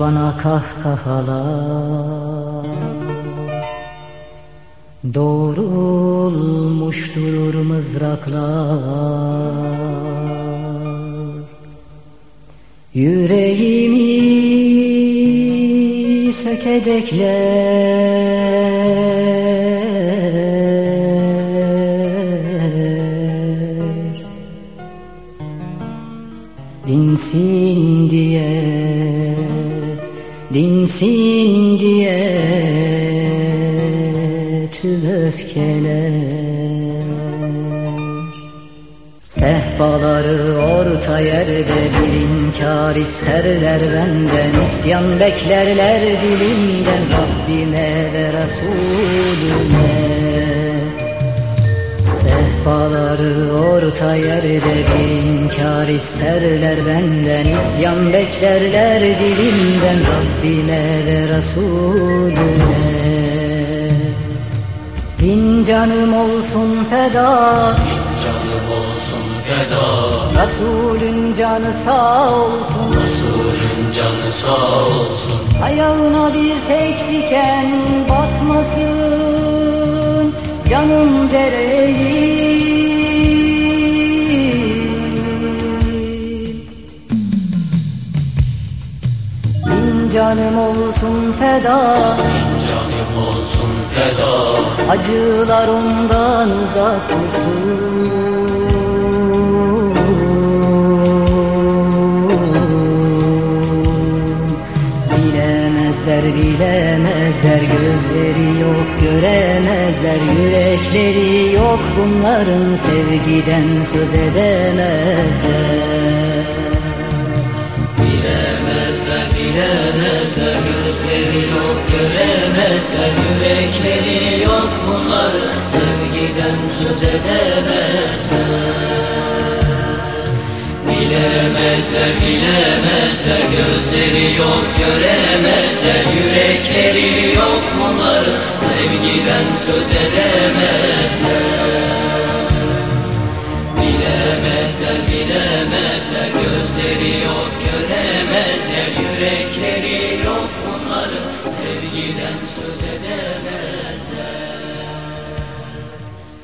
bana kahkahalar Doğrulmuş durur mızraklar. Yüreğimi sökecekler Dinsin diye, dinsin diye tüm öfkeler. Sehpaları orta yerde bir inkar isterler benden isyan beklerler dilimden. Rabbime ve Resulüne Sehpaları orta yerde bir inkar isterler benden isyan beklerler dilimden. Rabbime ve Resulüne Bin canım olsun feda Canım olsun feda. Resulün canı sağ olsun. Resulün canı sağ olsun. Ayağına bir tek diken batmasın. Canım vereyim canım olsun feda. Canım olsun feda. Acılar ondan uzak dursun. Bilemezler bilemezler gözleri yok göremezler yürekleri yok. Bunların sevgiden söz edemezler göremezler. Yürekleri yok bunların sevgiden söz edemezler. Bilemezler bilemezler. Gözleri yok göremezler. Yürekleri yok bunların sevgiden söz edemezler. Bilemezler bilemezler. Gözleri yok göremezler. Yürekleri Giden söz edemezler.